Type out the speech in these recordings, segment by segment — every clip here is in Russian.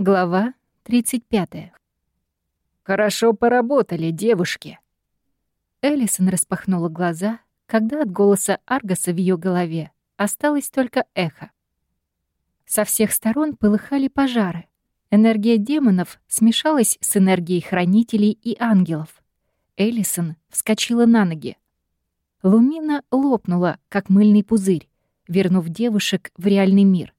Глава 35. «Хорошо поработали, девушки!» Эллисон распахнула глаза, когда от голоса Аргаса в ее голове осталось только эхо. Со всех сторон полыхали пожары. Энергия демонов смешалась с энергией хранителей и ангелов. Эллисон вскочила на ноги. Лумина лопнула, как мыльный пузырь, вернув девушек в реальный мир.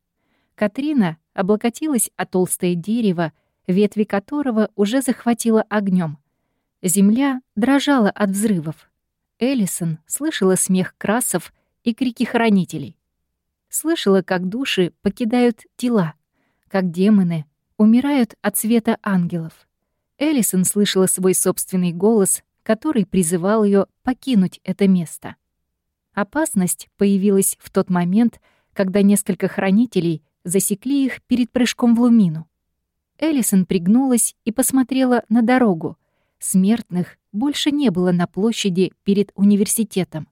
Катрина облокотилась о толстое дерево, ветви которого уже захватило огнем. Земля дрожала от взрывов. Эллисон слышала смех красов и крики хранителей. Слышала, как души покидают тела, как демоны умирают от света ангелов. Эллисон слышала свой собственный голос, который призывал ее покинуть это место. Опасность появилась в тот момент, когда несколько хранителей засекли их перед прыжком в лумину. Эллисон пригнулась и посмотрела на дорогу. Смертных больше не было на площади перед университетом.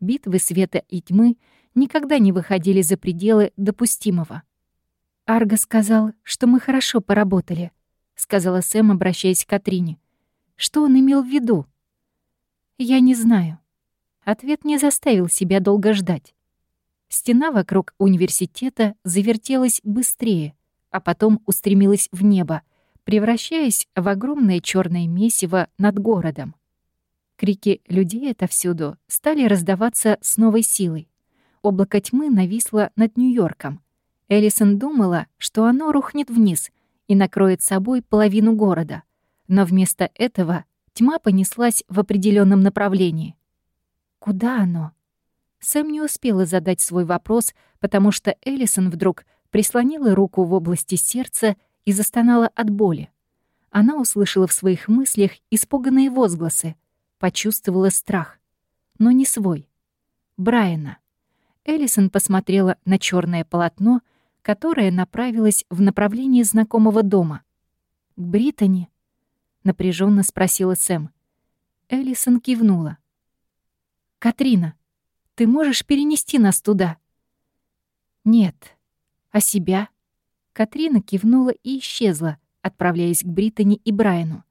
Битвы света и тьмы никогда не выходили за пределы допустимого. «Арго сказал, что мы хорошо поработали», — сказала Сэм, обращаясь к Катрине. «Что он имел в виду?» «Я не знаю». Ответ не заставил себя долго ждать. Стена вокруг университета завертелась быстрее, а потом устремилась в небо, превращаясь в огромное черное месиво над городом. Крики людей отовсюду стали раздаваться с новой силой. Облако тьмы нависло над Нью-Йорком. Эллисон думала, что оно рухнет вниз и накроет собой половину города. Но вместо этого тьма понеслась в определенном направлении. Куда оно? Сэм не успела задать свой вопрос, потому что Эллисон вдруг прислонила руку в области сердца и застонала от боли. Она услышала в своих мыслях испуганные возгласы, почувствовала страх, но не свой. Брайана. Эллисон посмотрела на черное полотно, которое направилось в направлении знакомого дома. «К Британи?» — напряженно спросила Сэм. Эллисон кивнула. «Катрина, ты можешь перенести нас туда?» «Нет. А себя?» Катрина кивнула и исчезла, отправляясь к Британи и Брайану.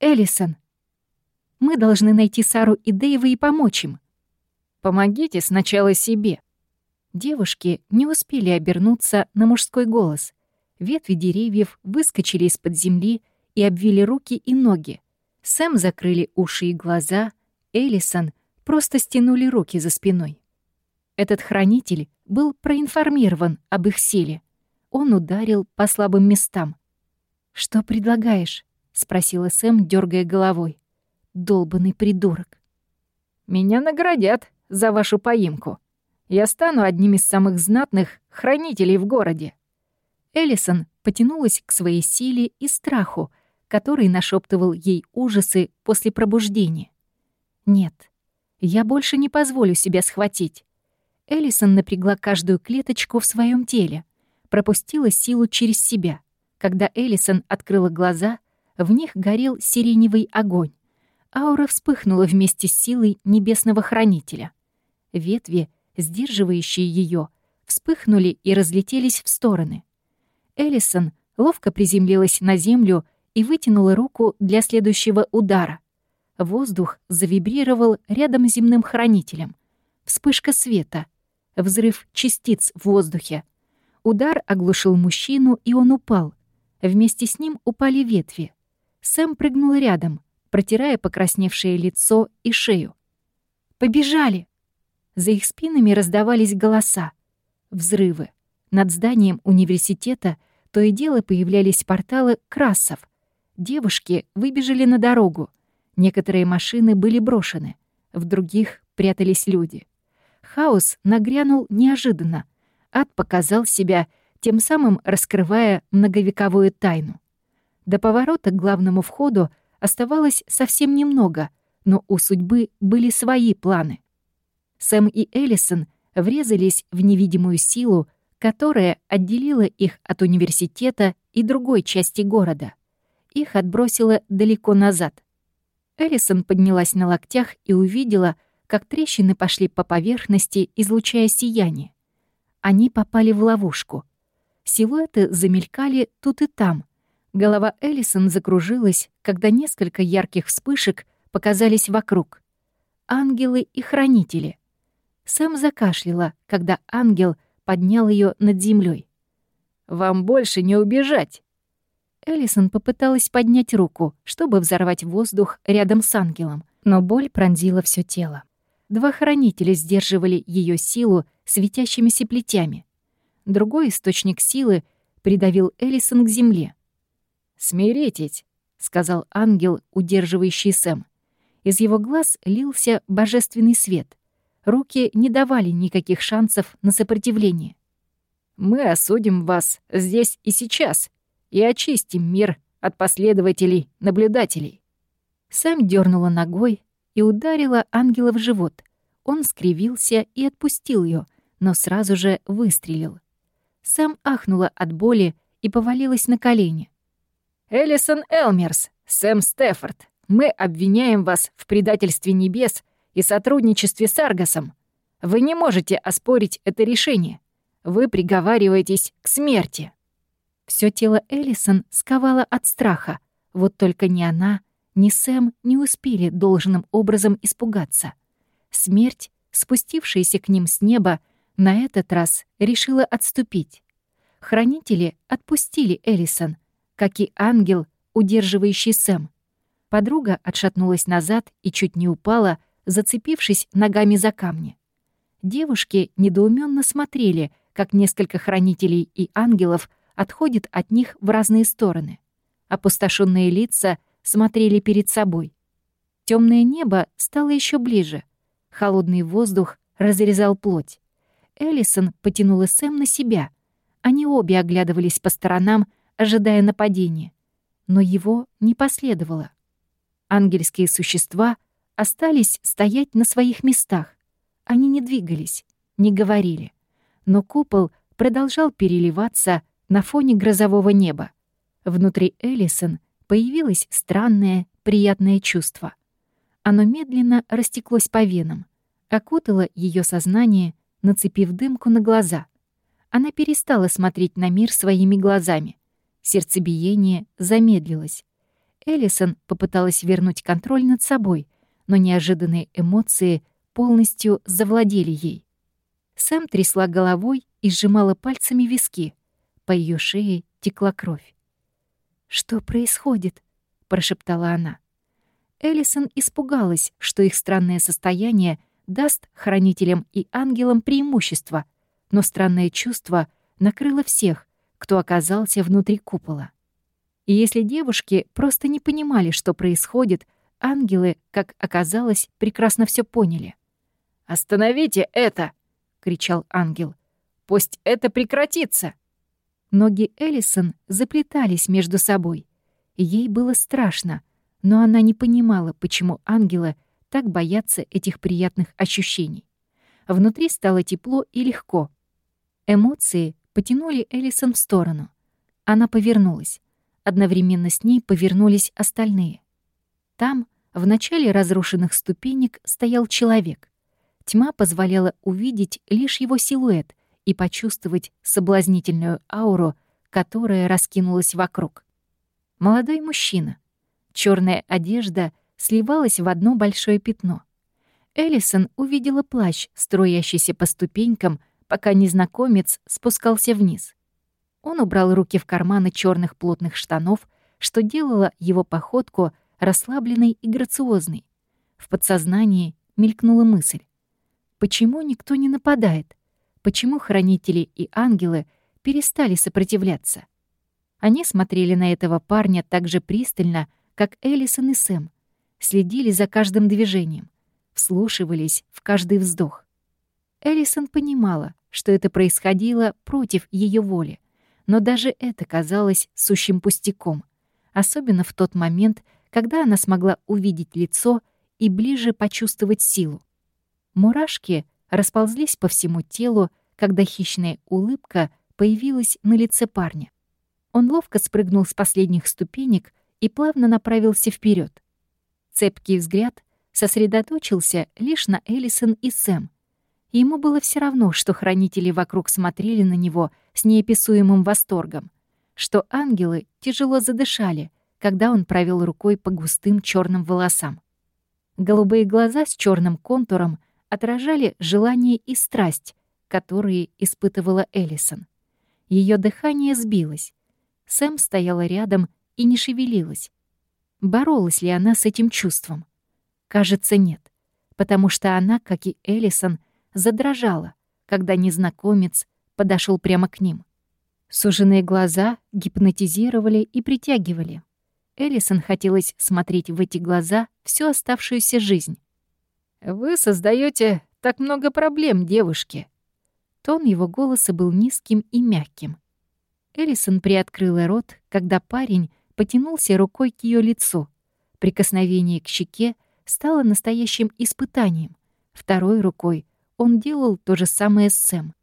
«Эллисон, мы должны найти Сару и Дэйва и помочь им». «Помогите сначала себе». Девушки не успели обернуться на мужской голос. Ветви деревьев выскочили из-под земли и обвили руки и ноги. Сэм закрыли уши и глаза, Эллисон просто стянули руки за спиной. Этот хранитель был проинформирован об их силе. Он ударил по слабым местам. «Что предлагаешь?» — спросила Сэм, дергая головой. «Долбанный придурок». «Меня наградят за вашу поимку. Я стану одним из самых знатных хранителей в городе». Эллисон потянулась к своей силе и страху, который нашептывал ей ужасы после пробуждения. Нет, я больше не позволю себя схватить. Эллисон напрягла каждую клеточку в своем теле, пропустила силу через себя. Когда Эллисон открыла глаза, в них горел сиреневый огонь. Аура вспыхнула вместе с силой небесного хранителя. Ветви, сдерживающие ее, вспыхнули и разлетелись в стороны. Эллисон ловко приземлилась на землю и вытянула руку для следующего удара — Воздух завибрировал рядом с земным хранителем. Вспышка света. Взрыв частиц в воздухе. Удар оглушил мужчину, и он упал. Вместе с ним упали ветви. Сэм прыгнул рядом, протирая покрасневшее лицо и шею. «Побежали!» За их спинами раздавались голоса. Взрывы. Над зданием университета то и дело появлялись порталы красов. Девушки выбежали на дорогу. Некоторые машины были брошены, в других прятались люди. Хаос нагрянул неожиданно. Ад показал себя, тем самым раскрывая многовековую тайну. До поворота к главному входу оставалось совсем немного, но у судьбы были свои планы. Сэм и Эллисон врезались в невидимую силу, которая отделила их от университета и другой части города. Их отбросило далеко назад. Эллисон поднялась на локтях и увидела, как трещины пошли по поверхности, излучая сияние. Они попали в ловушку. Силуэты замелькали тут и там. Голова Эллисон закружилась, когда несколько ярких вспышек показались вокруг. Ангелы и хранители. Сэм закашляла, когда ангел поднял ее над землей. «Вам больше не убежать!» Эллисон попыталась поднять руку, чтобы взорвать воздух рядом с ангелом, но боль пронзила все тело. Два хранителя сдерживали ее силу светящимися плетями. Другой источник силы придавил Эллисон к земле. «Смиритесь», — сказал ангел, удерживающий Сэм. Из его глаз лился божественный свет. Руки не давали никаких шансов на сопротивление. «Мы осудим вас здесь и сейчас и очистим мир от последователей, наблюдателей». Сэм дернула ногой и ударила ангела в живот. Он скривился и отпустил ее, но сразу же выстрелил. Сэм ахнула от боли и повалилась на колени. «Эллисон Элмерс, Сэм Стефорд, мы обвиняем вас в предательстве небес и сотрудничестве с Аргосом. Вы не можете оспорить это решение. Вы приговариваетесь к смерти». Всё тело Эллисон сковало от страха. Вот только ни она, ни Сэм не успели должным образом испугаться. Смерть, спустившаяся к ним с неба, на этот раз решила отступить. Хранители отпустили Эллисон, как и ангел, удерживающий Сэм. Подруга отшатнулась назад и чуть не упала, зацепившись ногами за камни. Девушки недоуменно смотрели, как несколько хранителей и ангелов отходят от них в разные стороны. Опустошенные лица смотрели перед собой. Темное небо стало еще ближе. Холодный воздух разрезал плоть. Эллисон потянула Сэм на себя. Они обе оглядывались по сторонам, ожидая нападения. Но его не последовало. Ангельские существа остались стоять на своих местах. Они не двигались, не говорили. Но купол продолжал переливаться на фоне грозового неба. Внутри Эллисон появилось странное, приятное чувство. Оно медленно растеклось по венам, окутало ее сознание нацепив дымку на глаза. Она перестала смотреть на мир своими глазами. Сердцебиение замедлилось. Эллисон попыталась вернуть контроль над собой, но неожиданные эмоции полностью завладели ей. Сэм трясла головой и сжимала пальцами виски. По ее шее текла кровь. «Что происходит?» — прошептала она. Эллисон испугалась, что их странное состояние даст хранителям и ангелам преимущество, но странное чувство накрыло всех, кто оказался внутри купола. И если девушки просто не понимали, что происходит, ангелы, как оказалось, прекрасно все поняли. «Остановите это!» — кричал ангел. «Пусть это прекратится!» Ноги Эллисон заплетались между собой. Ей было страшно, но она не понимала, почему ангелы — так бояться этих приятных ощущений. Внутри стало тепло и легко. Эмоции потянули Элисон в сторону. Она повернулась. Одновременно с ней повернулись остальные. Там, в начале разрушенных ступенек, стоял человек. Тьма позволяла увидеть лишь его силуэт и почувствовать соблазнительную ауру, которая раскинулась вокруг. Молодой мужчина. Черная одежда — сливалось в одно большое пятно. Эллисон увидела плащ, строящийся по ступенькам, пока незнакомец спускался вниз. Он убрал руки в карманы черных плотных штанов, что делало его походку расслабленной и грациозной. В подсознании мелькнула мысль. Почему никто не нападает? Почему хранители и ангелы перестали сопротивляться? Они смотрели на этого парня так же пристально, как Элисон и Сэм, следили за каждым движением, вслушивались в каждый вздох. Элисон понимала, что это происходило против ее воли, но даже это казалось сущим пустяком, особенно в тот момент, когда она смогла увидеть лицо и ближе почувствовать силу. Мурашки расползлись по всему телу, когда хищная улыбка появилась на лице парня. Он ловко спрыгнул с последних ступенек и плавно направился вперед. Цепкий взгляд сосредоточился лишь на Элисон и Сэм. Ему было все равно, что хранители вокруг смотрели на него с неописуемым восторгом, что ангелы тяжело задышали, когда он провел рукой по густым черным волосам. Голубые глаза с черным контуром отражали желание и страсть, которые испытывала Эллисон. Ее дыхание сбилось. Сэм стояла рядом и не шевелилась. Боролась ли она с этим чувством? Кажется, нет, потому что она, как и Эллисон, задрожала, когда незнакомец подошел прямо к ним. Суженные глаза гипнотизировали и притягивали. Эллисон хотелось смотреть в эти глаза всю оставшуюся жизнь. «Вы создаете так много проблем, девушки». Тон его голоса был низким и мягким. Эллисон приоткрыла рот, когда парень потянулся рукой к ее лицу. Прикосновение к щеке стало настоящим испытанием. Второй рукой он делал то же самое с Сэм.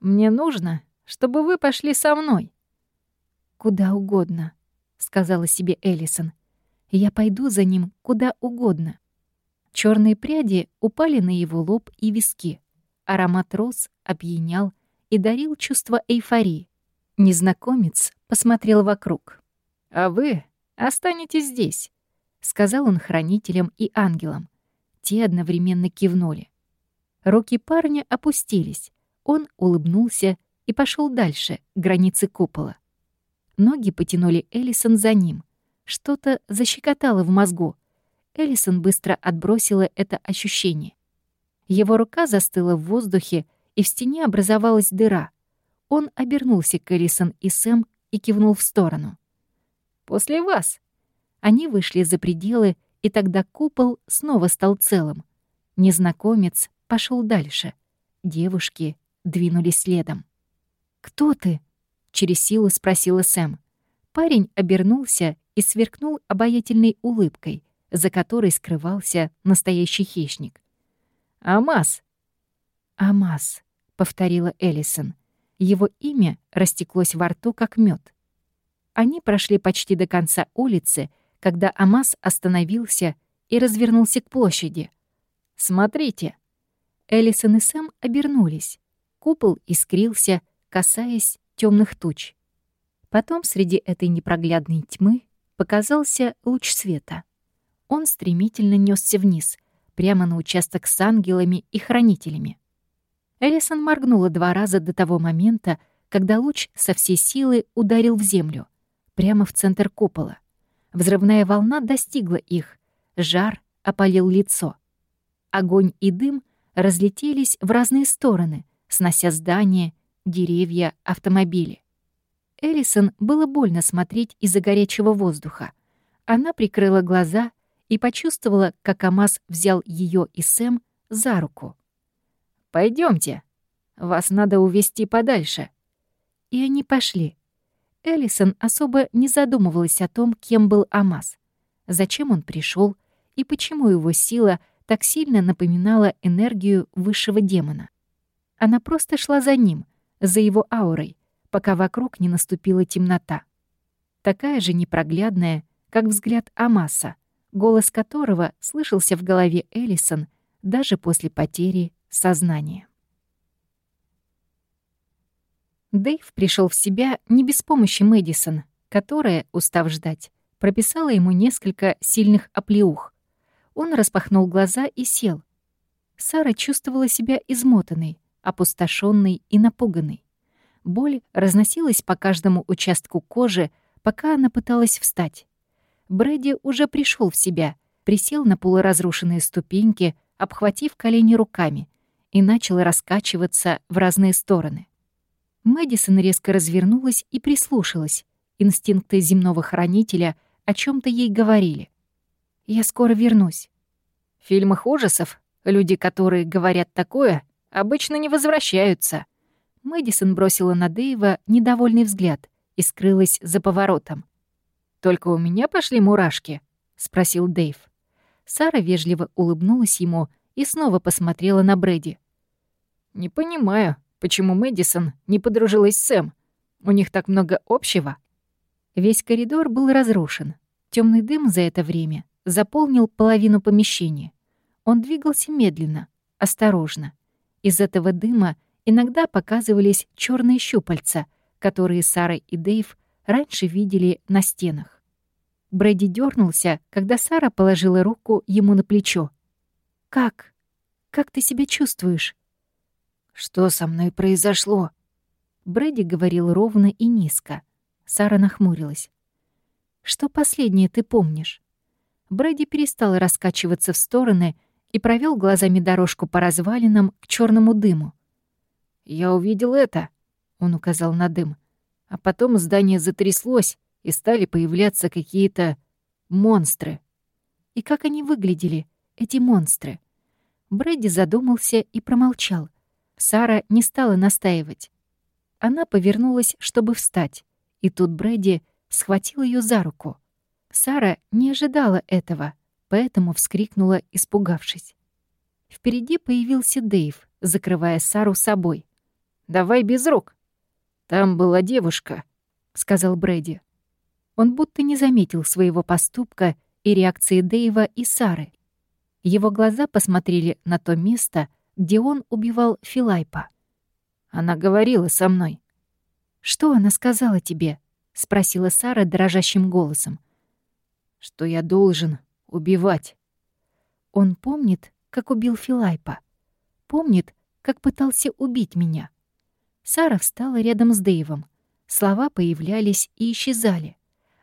«Мне нужно, чтобы вы пошли со мной». «Куда угодно», — сказала себе Эллисон. «Я пойду за ним куда угодно». Черные пряди упали на его лоб и виски. Аромат роз опьянял и дарил чувство эйфории. Незнакомец посмотрел вокруг. «А вы останетесь здесь», — сказал он хранителям и ангелам. Те одновременно кивнули. Руки парня опустились. Он улыбнулся и пошел дальше, к границе купола. Ноги потянули Эллисон за ним. Что-то защекотало в мозгу. Эллисон быстро отбросила это ощущение. Его рука застыла в воздухе, и в стене образовалась дыра. Он обернулся к Эллисон и Сэм и кивнул в сторону. «После вас!» Они вышли за пределы, и тогда купол снова стал целым. Незнакомец пошел дальше. Девушки двинулись следом. «Кто ты?» через силу спросила Сэм. Парень обернулся и сверкнул обаятельной улыбкой, за которой скрывался настоящий хищник. «Амаз!» «Амаз», — повторила Эллисон. Его имя растеклось во рту, как мед. Они прошли почти до конца улицы, когда Амаз остановился и развернулся к площади. «Смотрите!» Эллисон и Сэм обернулись. Купол искрился, касаясь темных туч. Потом среди этой непроглядной тьмы показался луч света. Он стремительно несся вниз, прямо на участок с ангелами и хранителями. Элисон моргнула два раза до того момента, когда луч со всей силы ударил в землю, прямо в центр купола. Взрывная волна достигла их, жар опалил лицо. Огонь и дым разлетелись в разные стороны, снося здания деревья, автомобили. Эллисон было больно смотреть из-за горячего воздуха. Она прикрыла глаза и почувствовала, как Амаз взял ее и Сэм за руку. Пойдемте, вас надо увести подальше». И они пошли. Эллисон особо не задумывалась о том, кем был Амаз, зачем он пришел и почему его сила так сильно напоминала энергию высшего демона. Она просто шла за ним — за его аурой, пока вокруг не наступила темнота. Такая же непроглядная, как взгляд Амаса, голос которого слышался в голове Эллисон даже после потери сознания. Дэйв пришел в себя не без помощи Мэдисон, которая, устав ждать, прописала ему несколько сильных оплеух. Он распахнул глаза и сел. Сара чувствовала себя измотанной, опустошенной и напуганной. Боль разносилась по каждому участку кожи, пока она пыталась встать. Брэди уже пришел в себя, присел на полуразрушенные ступеньки, обхватив колени руками, и начал раскачиваться в разные стороны. Мэдисон резко развернулась и прислушалась. Инстинкты земного хранителя о чем то ей говорили. «Я скоро вернусь». В фильмах ужасов люди, которые говорят такое, обычно не возвращаются. Мэдисон бросила на Дэйва недовольный взгляд и скрылась за поворотом. «Только у меня пошли мурашки?» — спросил Дэйв. Сара вежливо улыбнулась ему и снова посмотрела на Брэди. «Не понимаю, почему Мэдисон не подружилась с Сэм. У них так много общего». Весь коридор был разрушен. Темный дым за это время заполнил половину помещения. Он двигался медленно, осторожно. Из этого дыма Иногда показывались черные щупальца, которые Сара и Дэйв раньше видели на стенах. Брэди дернулся, когда Сара положила руку ему на плечо. «Как? Как ты себя чувствуешь?» «Что со мной произошло?» Брэди говорил ровно и низко. Сара нахмурилась. «Что последнее ты помнишь?» Брэди перестал раскачиваться в стороны и провел глазами дорожку по развалинам к черному дыму. «Я увидел это», — он указал на дым. А потом здание затряслось, и стали появляться какие-то монстры. И как они выглядели, эти монстры? Брэди задумался и промолчал. Сара не стала настаивать. Она повернулась, чтобы встать, и тут Брэди схватил ее за руку. Сара не ожидала этого, поэтому вскрикнула, испугавшись. Впереди появился Дэйв, закрывая Сару собой. «Давай без рук!» «Там была девушка», — сказал Брэди. Он будто не заметил своего поступка и реакции Дэйва и Сары. Его глаза посмотрели на то место, где он убивал Филайпа. Она говорила со мной. «Что она сказала тебе?» — спросила Сара дрожащим голосом. «Что я должен убивать». Он помнит, как убил Филайпа. Помнит, как пытался убить меня. Сара встала рядом с Дэйвом. Слова появлялись и исчезали.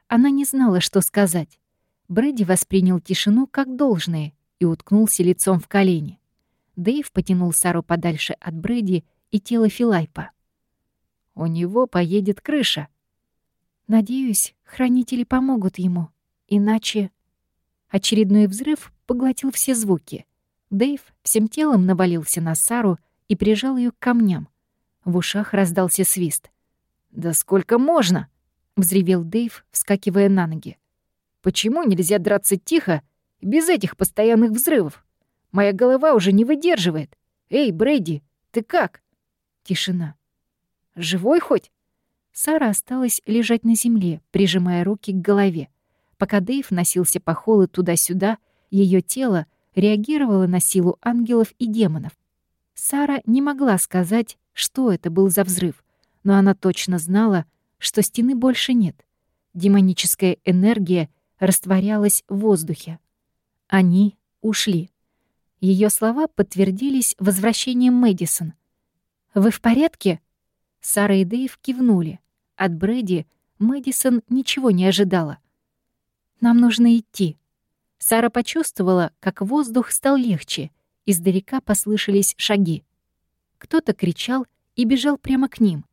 Она не знала, что сказать. Брэди воспринял тишину как должное и уткнулся лицом в колени. Дэйв потянул Сару подальше от Брэди и тела Филайпа. «У него поедет крыша». «Надеюсь, хранители помогут ему. Иначе...» Очередной взрыв поглотил все звуки. Дэйв всем телом навалился на Сару и прижал ее к камням. В ушах раздался свист. «Да сколько можно?» — взревел Дэйв, вскакивая на ноги. «Почему нельзя драться тихо, без этих постоянных взрывов? Моя голова уже не выдерживает. Эй, Брэди, ты как?» Тишина. «Живой хоть?» Сара осталась лежать на земле, прижимая руки к голове. Пока Дэйв носился по холу туда-сюда, ее тело реагировало на силу ангелов и демонов. Сара не могла сказать, что это был за взрыв, но она точно знала, что стены больше нет. Демоническая энергия растворялась в воздухе. Они ушли. Ее слова подтвердились возвращением Мэдисон. «Вы в порядке?» Сара и Дэйв кивнули. От Брэди Мэдисон ничего не ожидала. «Нам нужно идти». Сара почувствовала, как воздух стал легче. Издалека послышались шаги. Кто-то кричал и бежал прямо к ним.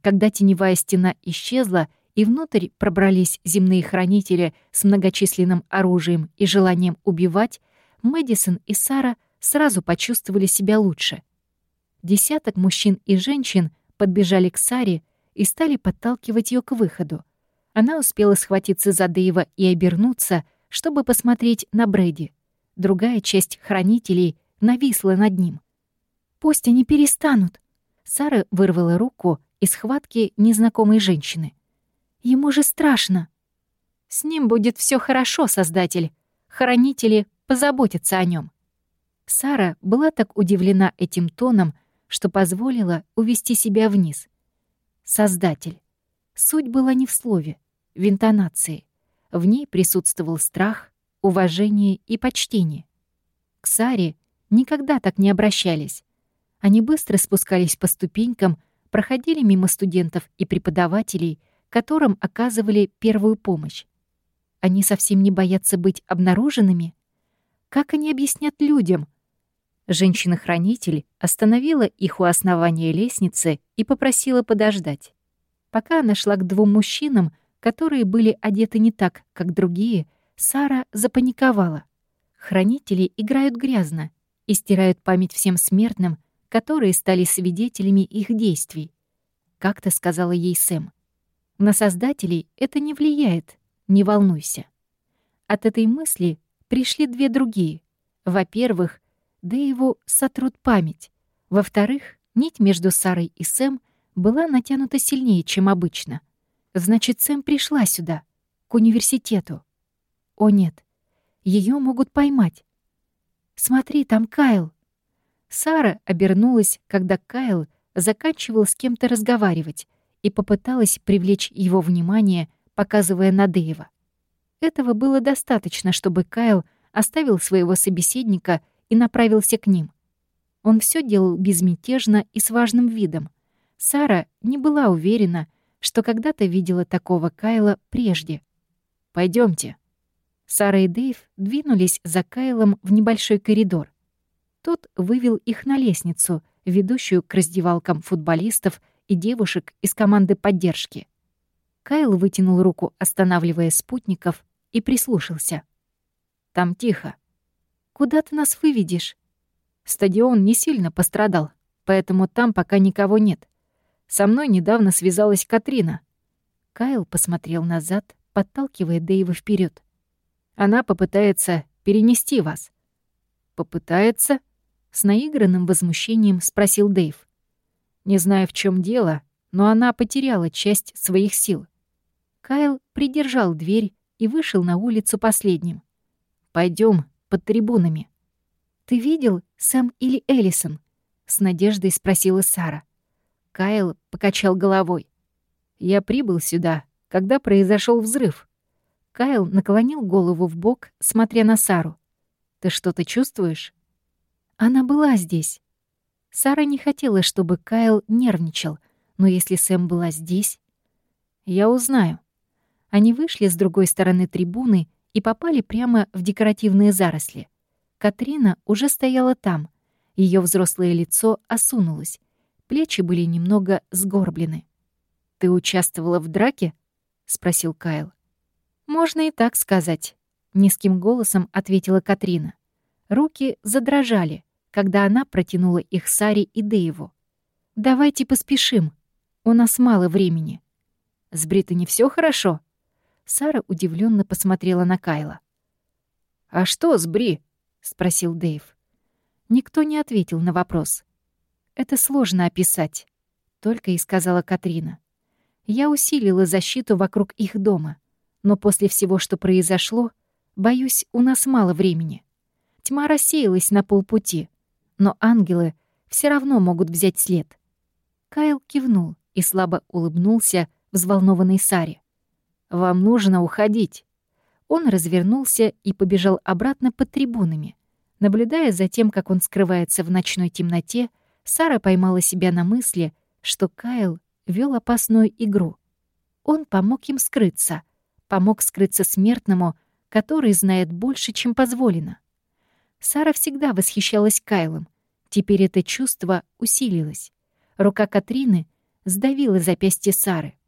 Когда теневая стена исчезла, и внутрь пробрались земные хранители с многочисленным оружием и желанием убивать, Мэдисон и Сара сразу почувствовали себя лучше. Десяток мужчин и женщин подбежали к Саре и стали подталкивать ее к выходу. Она успела схватиться за Дэйва и обернуться, чтобы посмотреть на Брэди. Другая часть хранителей нависла над ним. «Пусть они перестанут!» Сара вырвала руку из схватки незнакомой женщины. Ему же страшно. С ним будет все хорошо, Создатель. Хранители позаботятся о нем. Сара была так удивлена этим тоном, что позволила увести себя вниз. Создатель. Суть была не в слове, в интонации. В ней присутствовал страх, уважение и почтение. К Саре никогда так не обращались. Они быстро спускались по ступенькам, проходили мимо студентов и преподавателей — которым оказывали первую помощь. Они совсем не боятся быть обнаруженными? Как они объяснят людям? Женщина-хранитель остановила их у основания лестницы и попросила подождать. Пока она шла к двум мужчинам, которые были одеты не так, как другие, Сара запаниковала. Хранители играют грязно и стирают память всем смертным, которые стали свидетелями их действий. Как-то сказала ей Сэм. На создателей это не влияет, не волнуйся. От этой мысли пришли две другие. Во-первых, Дэйву сотрут память. Во-вторых, нить между Сарой и Сэм была натянута сильнее, чем обычно. Значит, Сэм пришла сюда, к университету. О нет, ее могут поймать. Смотри, там Кайл. Сара обернулась, когда Кайл заканчивал с кем-то разговаривать и попыталась привлечь его внимание, показывая на Дэйва. Этого было достаточно, чтобы Кайл оставил своего собеседника и направился к ним. Он все делал безмятежно и с важным видом. Сара не была уверена, что когда-то видела такого Кайла прежде. Пойдемте. Сара и Дэйв двинулись за Кайлом в небольшой коридор. Тот вывел их на лестницу, ведущую к раздевалкам футболистов и девушек из команды поддержки. Кайл вытянул руку, останавливая спутников, и прислушался. «Там тихо. Куда ты нас выведешь?» Стадион не сильно пострадал, поэтому там пока никого нет. Со мной недавно связалась Катрина. Кайл посмотрел назад, подталкивая Дэйва вперед. Она попытается перенести вас. Попытается? С наигранным возмущением спросил Дэйв. Не знаю, в чем дело, но она потеряла часть своих сил. Кайл придержал дверь и вышел на улицу последним. Пойдем под трибунами. «Ты видел Сэм или Эллисон?» — с надеждой спросила Сара. Кайл покачал головой. «Я прибыл сюда, когда произошел взрыв». Кайл наклонил голову в бок, смотря на Сару. «Ты что-то чувствуешь?» Она была здесь. Сара не хотела, чтобы Кайл нервничал, но если Сэм была здесь... Я узнаю. Они вышли с другой стороны трибуны и попали прямо в декоративные заросли. Катрина уже стояла там. Ее взрослое лицо осунулось. Плечи были немного сгорблены. «Ты участвовала в драке?» — спросил Кайл. «Можно и так сказать», — низким голосом ответила Катрина. Руки задрожали, когда она протянула их Саре и Дэйву. «Давайте поспешим. У нас мало времени». «С Британи все хорошо?» Сара удивленно посмотрела на Кайла. «А что с Бри?» — спросил Дэйв. Никто не ответил на вопрос. «Это сложно описать», — только и сказала Катрина. «Я усилила защиту вокруг их дома, но после всего, что произошло, боюсь, у нас мало времени. Тьма рассеялась на полпути, но ангелы все равно могут взять след. Кайл кивнул и слабо улыбнулся взволнованной Саре. «Вам нужно уходить». Он развернулся и побежал обратно под трибунами. Наблюдая за тем, как он скрывается в ночной темноте, Сара поймала себя на мысли, что Кайл вел опасную игру. Он помог им скрыться, помог скрыться смертному, который знает больше, чем позволено. Сара всегда восхищалась Кайлом. Теперь это чувство усилилось. Рука Катрины сдавила запястье Сары.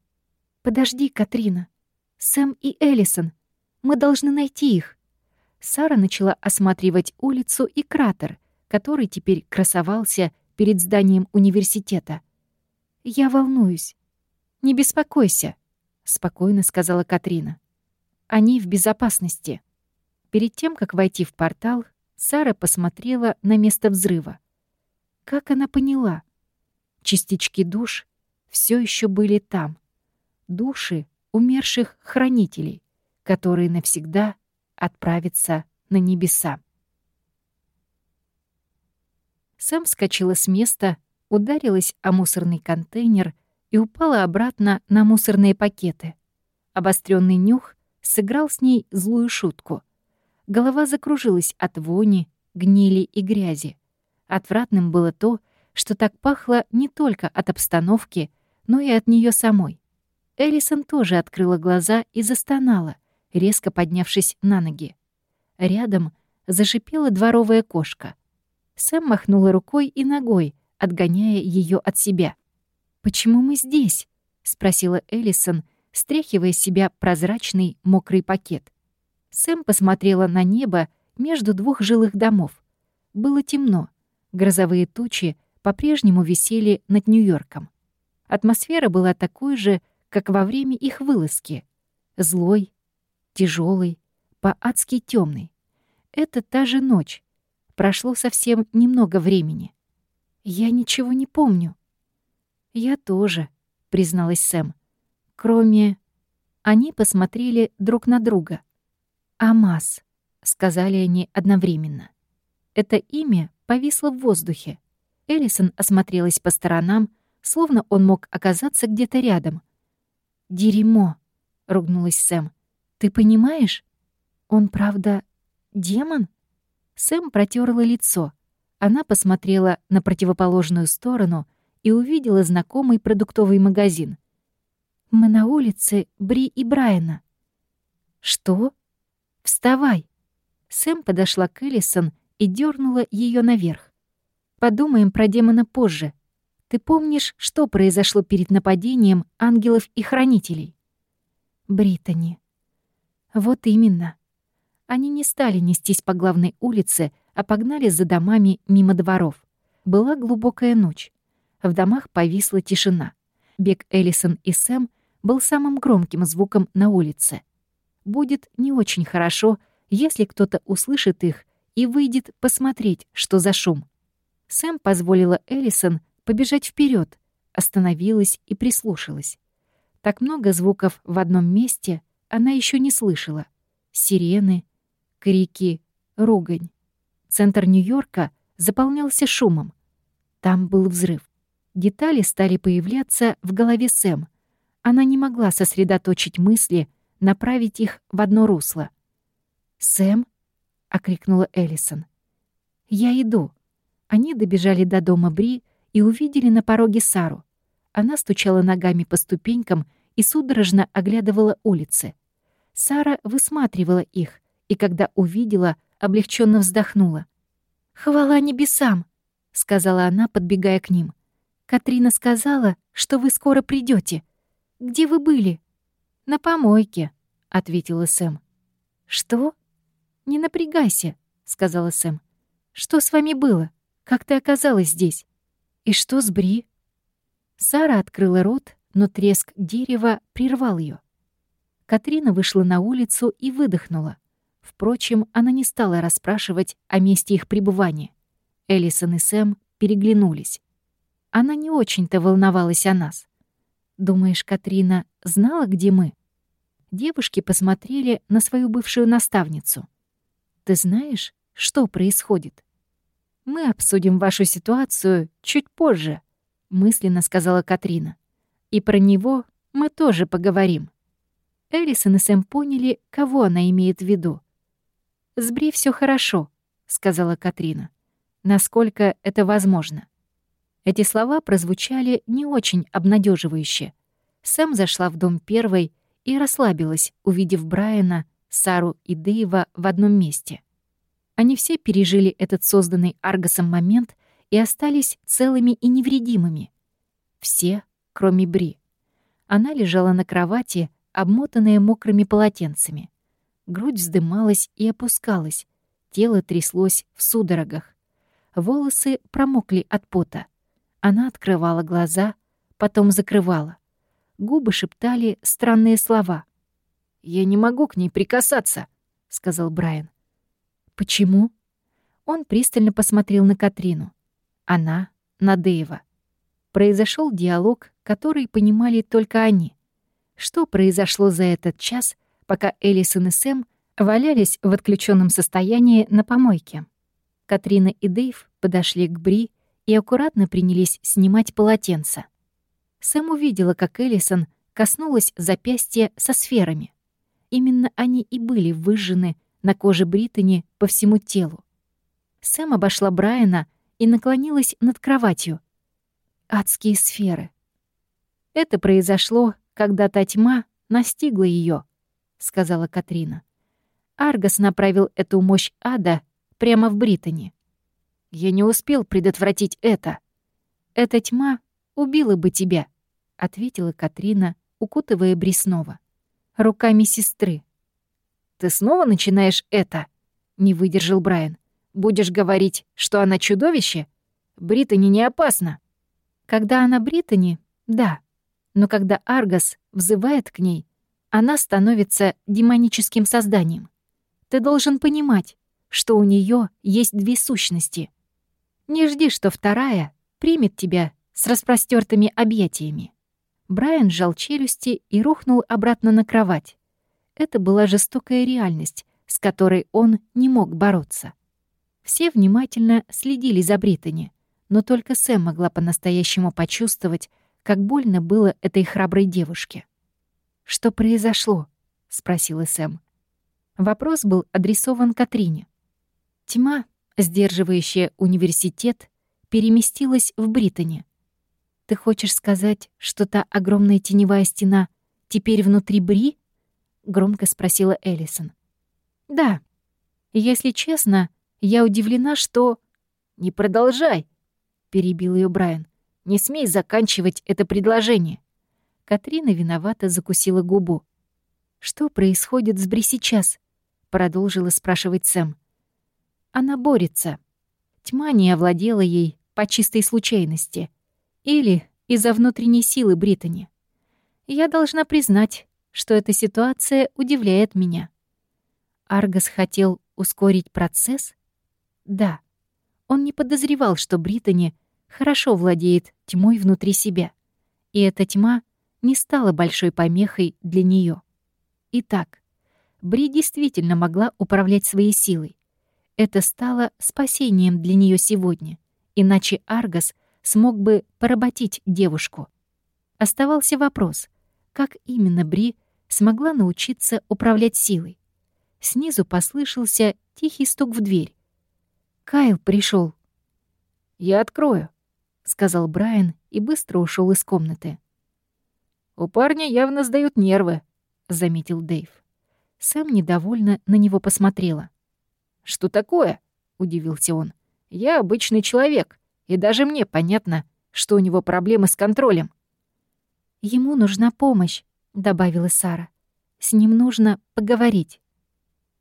«Подожди, Катрина. Сэм и Эллисон. Мы должны найти их». Сара начала осматривать улицу и кратер, который теперь красовался перед зданием университета. «Я волнуюсь. Не беспокойся», — спокойно сказала Катрина. «Они в безопасности». Перед тем, как войти в портал, Сара посмотрела на место взрыва. Как она поняла? Частички душ все еще были там. Души умерших хранителей, которые навсегда отправятся на небеса. Сэм вскочила с места, ударилась о мусорный контейнер и упала обратно на мусорные пакеты. Обостренный нюх сыграл с ней злую шутку — Голова закружилась от вони, гнили и грязи. Отвратным было то, что так пахло не только от обстановки, но и от нее самой. Элисон тоже открыла глаза и застонала, резко поднявшись на ноги. Рядом зашипела дворовая кошка. Сэм махнула рукой и ногой, отгоняя ее от себя. «Почему мы здесь?» — спросила Элисон, стряхивая с себя прозрачный мокрый пакет. Сэм посмотрела на небо между двух жилых домов. Было темно. Грозовые тучи по-прежнему висели над Нью-Йорком. Атмосфера была такой же, как во время их вылазки. Злой, тяжелый, по-адски темный. Это та же ночь. Прошло совсем немного времени. Я ничего не помню. Я тоже, призналась Сэм. Кроме... Они посмотрели друг на друга — «Амаз», — сказали они одновременно. Это имя повисло в воздухе. Эллисон осмотрелась по сторонам, словно он мог оказаться где-то рядом. «Дерьмо!» — ругнулась Сэм. «Ты понимаешь? Он, правда, демон?» Сэм протерла лицо. Она посмотрела на противоположную сторону и увидела знакомый продуктовый магазин. «Мы на улице Бри и Брайана». «Что? Вставай!» Сэм подошла к Эллисон и дернула ее наверх. «Подумаем про демона позже. Ты помнишь, что произошло перед нападением ангелов и хранителей?» Британи. Вот именно. Они не стали нестись по главной улице, а погнали за домами мимо дворов. Была глубокая ночь. В домах повисла тишина. Бег Эллисон и Сэм был самым громким звуком на улице. Будет не очень хорошо, если кто-то услышит их и выйдет посмотреть, что за шум. Сэм позволила Эллисон побежать вперед, остановилась и прислушалась. Так много звуков в одном месте она еще не слышала. Сирены, крики, ругань. Центр Нью-Йорка заполнялся шумом. Там был взрыв. Детали стали появляться в голове Сэм. Она не могла сосредоточить мысли, направить их в одно русло. «Сэм?» — окрикнула Эллисон. «Я иду». Они добежали до дома Бри и увидели на пороге Сару. Она стучала ногами по ступенькам и судорожно оглядывала улицы. Сара высматривала их, и когда увидела, облегченно вздохнула. «Хвала небесам!» — сказала она, подбегая к ним. «Катрина сказала, что вы скоро придете. Где вы были?» «На помойке», — ответила Сэм. «Что?» «Не напрягайся», — сказала Сэм. «Что с вами было? Как ты оказалась здесь? И что с Бри?» Сара открыла рот, но треск дерева прервал ее. Катрина вышла на улицу и выдохнула. Впрочем, она не стала расспрашивать о месте их пребывания. Элисон и Сэм переглянулись. Она не очень-то волновалась о нас. «Думаешь, Катрина знала, где мы?» Девушки посмотрели на свою бывшую наставницу. «Ты знаешь, что происходит?» «Мы обсудим вашу ситуацию чуть позже», — мысленно сказала Катрина. «И про него мы тоже поговорим». Элисон и Сэм поняли, кого она имеет в виду. «С Бри все хорошо», — сказала Катрина. «Насколько это возможно». Эти слова прозвучали не очень обнадеживающе. Сэм зашла в дом первой и расслабилась, увидев Брайана, Сару и Дэйва в одном месте. Они все пережили этот созданный Аргосом момент и остались целыми и невредимыми. Все, кроме Бри. Она лежала на кровати, обмотанная мокрыми полотенцами. Грудь вздымалась и опускалась, тело тряслось в судорогах. Волосы промокли от пота. Она открывала глаза, потом закрывала. Губы шептали странные слова. «Я не могу к ней прикасаться», — сказал Брайан. «Почему?» Он пристально посмотрел на Катрину. Она — на Дэйва. Произошел диалог, который понимали только они. Что произошло за этот час, пока Элисон и Сэм валялись в отключенном состоянии на помойке. Катрина и Дэйв подошли к Бри и аккуратно принялись снимать полотенца. Сэм увидела, как Элисон коснулась запястья со сферами. Именно они и были выжжены на коже Британи по всему телу. Сэм обошла Брайана и наклонилась над кроватью. Адские сферы. Это произошло, когда та тьма настигла ее, сказала Катрина. Аргос направил эту мощь ада прямо в Британи. Я не успел предотвратить это. Эта тьма убила бы тебя, ответила Катрина, укутывая Бреснова. Руками сестры. Ты снова начинаешь это? Не выдержал Брайан. Будешь говорить, что она чудовище? Британи не опасна. Когда она Британи, да. Но когда Аргос взывает к ней, она становится демоническим созданием. Ты должен понимать, что у нее есть две сущности. Не жди, что вторая примет тебя с распростертыми объятиями. Брайан сжал челюсти и рухнул обратно на кровать. Это была жестокая реальность, с которой он не мог бороться. Все внимательно следили за Британи, но только Сэм могла по-настоящему почувствовать, как больно было этой храброй девушке. «Что произошло?» — спросила Сэм. Вопрос был адресован Катрине. Тьма, сдерживающая университет, переместилась в Британи. «Ты хочешь сказать, что та огромная теневая стена теперь внутри Бри?» — громко спросила Эллисон. «Да. Если честно, я удивлена, что...» «Не продолжай!» — перебил ее Брайан. «Не смей заканчивать это предложение!» Катрина виновато закусила губу. «Что происходит с Бри сейчас?» — продолжила спрашивать Сэм. «Она борется. Тьма не овладела ей по чистой случайности. Или из-за внутренней силы Британи. Я должна признать, что эта ситуация удивляет меня. Аргас хотел ускорить процесс? Да. Он не подозревал, что Британи хорошо владеет тьмой внутри себя. И эта тьма не стала большой помехой для нее. Итак, Бри действительно могла управлять своей силой. Это стало спасением для нее сегодня. Иначе Аргас смог бы поработить девушку. Оставался вопрос, как именно Бри смогла научиться управлять силой. Снизу послышался тихий стук в дверь. Кайл пришел. «Я открою», — сказал Брайан и быстро ушел из комнаты. «У парня явно сдают нервы», — заметил Дэйв. Сэм недовольно на него посмотрела. «Что такое?» — удивился он. «Я обычный человек, и даже мне понятно, что у него проблемы с контролем». «Ему нужна помощь», — добавила Сара. «С ним нужно поговорить».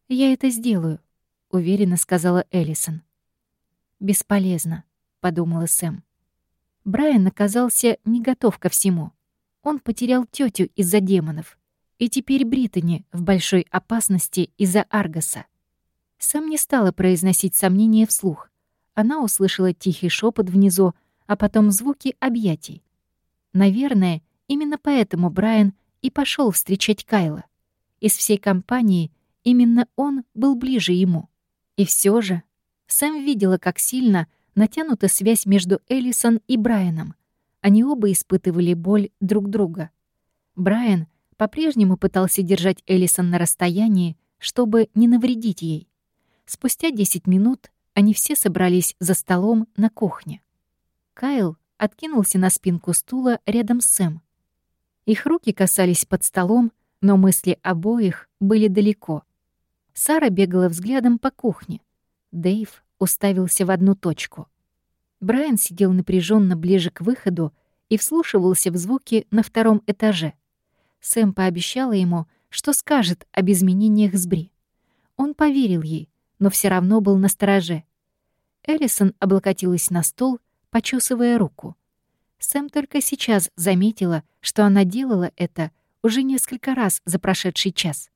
«Я это сделаю», — уверенно сказала Эллисон. «Бесполезно», — подумала Сэм. Брайан оказался не готов ко всему. Он потерял тетю из-за демонов. И теперь Британи в большой опасности из-за Аргаса. Сэм не стала произносить сомнения вслух. Она услышала тихий шепот внизу, а потом звуки объятий. Наверное, именно поэтому Брайан и пошел встречать Кайла. Из всей компании именно он был ближе ему. И все же Сэм видела, как сильно натянута связь между Эллисон и Брайаном. Они оба испытывали боль друг друга. Брайан по-прежнему пытался держать Эллисон на расстоянии, чтобы не навредить ей. Спустя 10 минут они все собрались за столом на кухне. Кайл откинулся на спинку стула рядом с Сэм. Их руки касались под столом, но мысли обоих были далеко. Сара бегала взглядом по кухне. Дэйв уставился в одну точку. Брайан сидел напряженно ближе к выходу и вслушивался в звуки на втором этаже. Сэм пообещала ему, что скажет об изменениях с Бри. Он поверил ей, но все равно был на стороже. Эллисон облокотилась на стол, почесывая руку. Сэм только сейчас заметила, что она делала это уже несколько раз за прошедший час.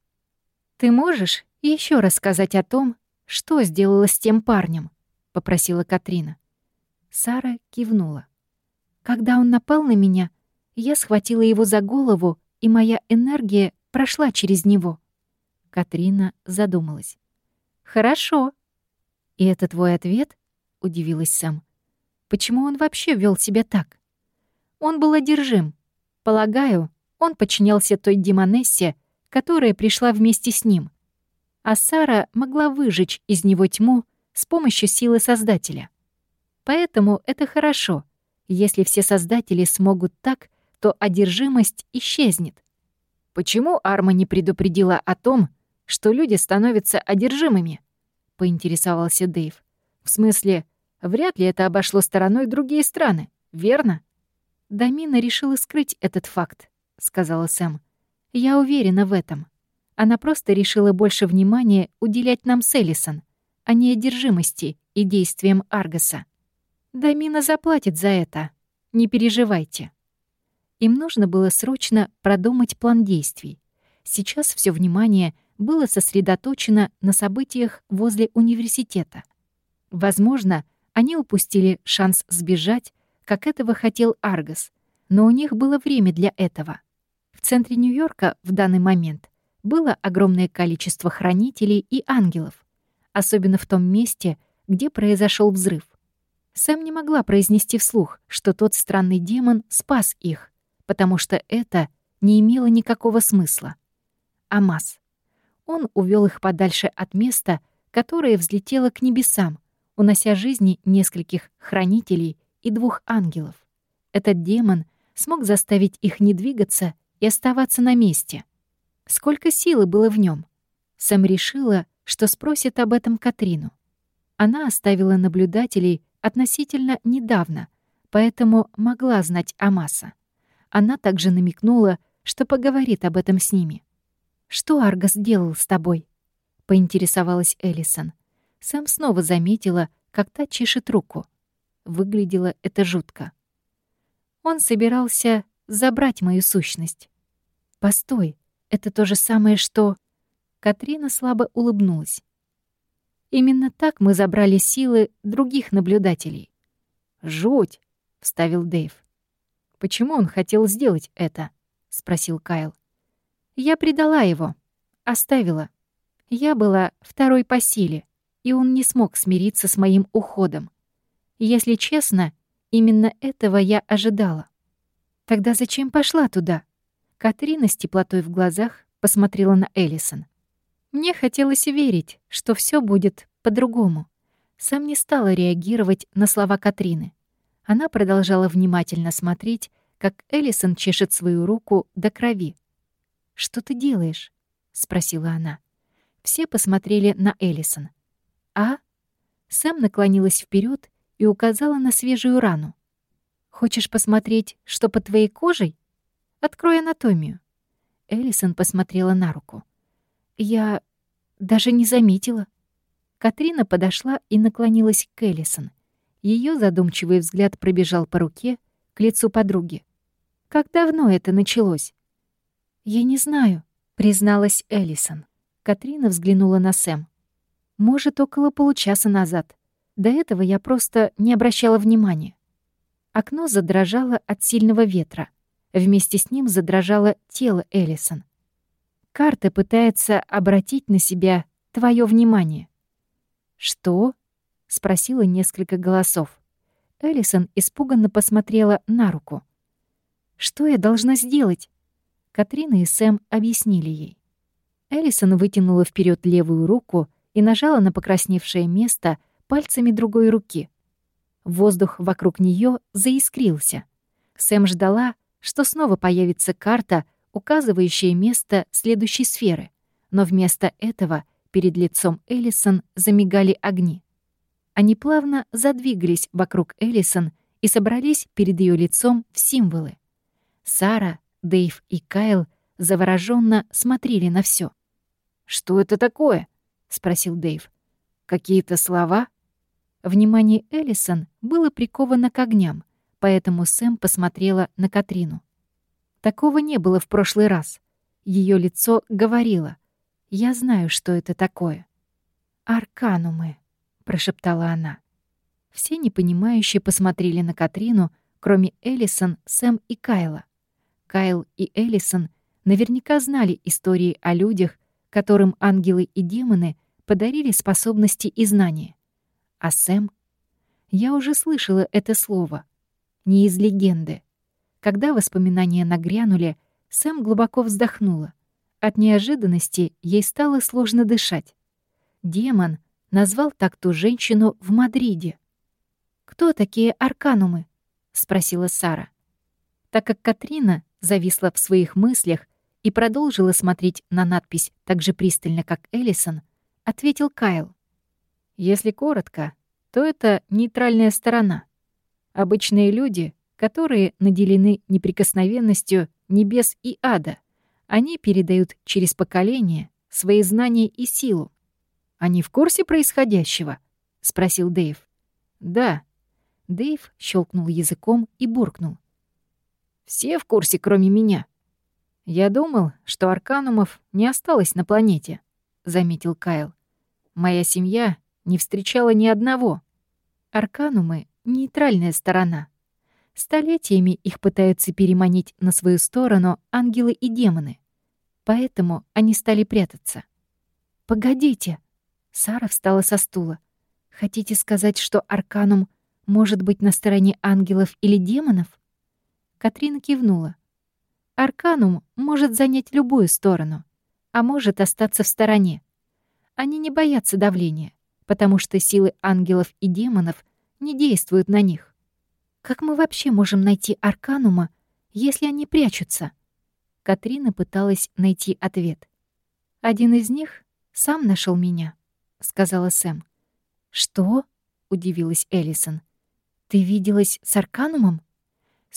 «Ты можешь еще рассказать о том, что сделала с тем парнем?» — попросила Катрина. Сара кивнула. «Когда он напал на меня, я схватила его за голову, и моя энергия прошла через него». Катрина задумалась. «Хорошо». «И это твой ответ?» — удивилась Сэм. «Почему он вообще вел себя так?» Он был одержим. Полагаю, он подчинялся той демонессе, которая пришла вместе с ним. А Сара могла выжечь из него тьму с помощью силы Создателя. Поэтому это хорошо. Если все Создатели смогут так, то одержимость исчезнет. Почему Арма не предупредила о том, что люди становятся одержимыми? Поинтересовался Дэйв. В смысле, вряд ли это обошло стороной другие страны, верно? Дамина решила скрыть этот факт, сказала Сэм. Я уверена в этом. Она просто решила больше внимания уделять нам с а не одержимости и действиям Аргаса. Дамина заплатит за это. Не переживайте. Им нужно было срочно продумать план действий. Сейчас все внимание было сосредоточено на событиях возле университета. Возможно, они упустили шанс сбежать как этого хотел Аргос, но у них было время для этого. В центре Нью-Йорка в данный момент было огромное количество хранителей и ангелов, особенно в том месте, где произошел взрыв. Сэм не могла произнести вслух, что тот странный демон спас их, потому что это не имело никакого смысла. Амаз. Он увел их подальше от места, которое взлетело к небесам, унося жизни нескольких хранителей и двух ангелов. Этот демон смог заставить их не двигаться и оставаться на месте. Сколько силы было в нем? Сэм решила, что спросит об этом Катрину. Она оставила наблюдателей относительно недавно, поэтому могла знать Амаса. Она также намекнула, что поговорит об этом с ними. «Что Аргос делал с тобой?» — поинтересовалась Эллисон. Сэм снова заметила, как та чешет руку. Выглядело это жутко. Он собирался забрать мою сущность. «Постой, это то же самое, что...» Катрина слабо улыбнулась. «Именно так мы забрали силы других наблюдателей». «Жуть!» — вставил Дэйв. «Почему он хотел сделать это?» — спросил Кайл. «Я предала его. Оставила. Я была второй по силе, и он не смог смириться с моим уходом. Если честно, именно этого я ожидала. Тогда зачем пошла туда?» Катрина с теплотой в глазах посмотрела на Эллисон. Мне хотелось верить, что все будет по-другому. Сам не стала реагировать на слова Катрины. Она продолжала внимательно смотреть, как Эллисон чешет свою руку до крови. «Что ты делаешь?» — спросила она. Все посмотрели на Эллисон. «А?» Сэм наклонилась вперед и указала на свежую рану. «Хочешь посмотреть, что под твоей кожей? Открой анатомию». Эллисон посмотрела на руку. «Я даже не заметила». Катрина подошла и наклонилась к Эллисон. Ее задумчивый взгляд пробежал по руке к лицу подруги. «Как давно это началось?» «Я не знаю», — призналась Эллисон. Катрина взглянула на Сэм. «Может, около получаса назад. До этого я просто не обращала внимания». Окно задрожало от сильного ветра. Вместе с ним задрожало тело Эллисон. Карта пытается обратить на себя твое внимание. «Что?» — спросила несколько голосов. Эллисон испуганно посмотрела на руку. «Что я должна сделать?» Катрина и Сэм объяснили ей. Эллисон вытянула вперед левую руку и нажала на покрасневшее место пальцами другой руки. Воздух вокруг нее заискрился. Сэм ждала, что снова появится карта, указывающая место следующей сферы, но вместо этого перед лицом Эллисон замигали огни. Они плавно задвигались вокруг Эллисон и собрались перед ее лицом в символы. Сара, Дэйв и Кайл завороженно смотрели на все. «Что это такое?» — спросил Дэйв. «Какие-то слова?» Внимание Эллисон было приковано к огням, поэтому Сэм посмотрела на Катрину. Такого не было в прошлый раз. Ее лицо говорило. «Я знаю, что это такое». «Арканумы», прошептала она. Все непонимающие посмотрели на Катрину, кроме Эллисон, Сэм и Кайла. Кайл и Эллисон наверняка знали истории о людях, которым ангелы и демоны подарили способности и знания. А Сэм? Я уже слышала это слово. Не из легенды. Когда воспоминания нагрянули, Сэм глубоко вздохнула. От неожиданности ей стало сложно дышать. Демон, назвал так ту женщину в Мадриде. «Кто такие арканумы?» — спросила Сара. Так как Катрина зависла в своих мыслях и продолжила смотреть на надпись так же пристально, как Эллисон, ответил Кайл. «Если коротко, то это нейтральная сторона. Обычные люди, которые наделены неприкосновенностью небес и ада, они передают через поколения свои знания и силу. Они в курсе происходящего?» — спросил Дэйв. «Да». Дэйв щелкнул языком и буркнул. «Все в курсе, кроме меня». «Я думал, что арканумов не осталось на планете», — заметил Кайл. «Моя семья не встречала ни одного. Арканумы — нейтральная сторона. Столетиями их пытаются переманить на свою сторону ангелы и демоны. Поэтому они стали прятаться». «Погодите», Сара встала со стула. «Хотите сказать, что Арканум может быть на стороне ангелов или демонов? Катрина кивнула. Арканум может занять любую сторону, а может остаться в стороне. Они не боятся давления, потому что силы ангелов и демонов не действуют на них. Как мы вообще можем найти Арканума, если они прячутся? Катрина пыталась найти ответ. Один из них сам нашел меня, сказала Сэм. Что? удивилась Эллисон. Ты виделась с Арканумом?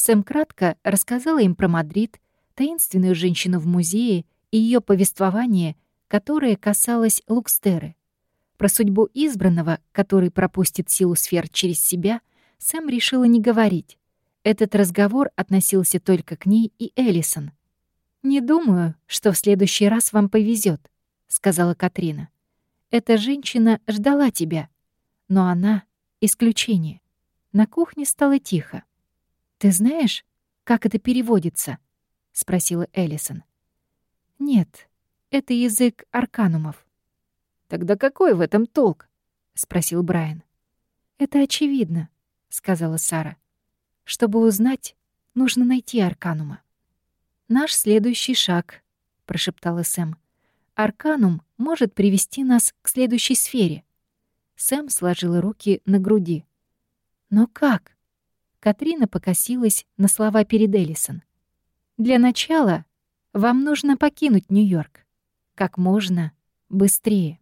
Сэм кратко рассказала им про Мадрид, таинственную женщину в музее и ее повествование, которое касалось Лукстеры. Про судьбу избранного, который пропустит силу сфер через себя, Сэм решила не говорить. Этот разговор относился только к ней и Эллисон. «Не думаю, что в следующий раз вам повезет, сказала Катрина. «Эта женщина ждала тебя, но она — исключение». На кухне стало тихо. «Ты знаешь, как это переводится?» — спросила Эллисон. «Нет, это язык арканумов». «Тогда какой в этом толк?» — спросил Брайан. «Это очевидно», — сказала Сара. «Чтобы узнать, нужно найти арканума». «Наш следующий шаг», — прошептала Сэм. «Арканум может привести нас к следующей сфере». Сэм сложила руки на груди. «Но как?» Катрина покосилась на слова перед Эллисон. «Для начала вам нужно покинуть Нью-Йорк. Как можно быстрее».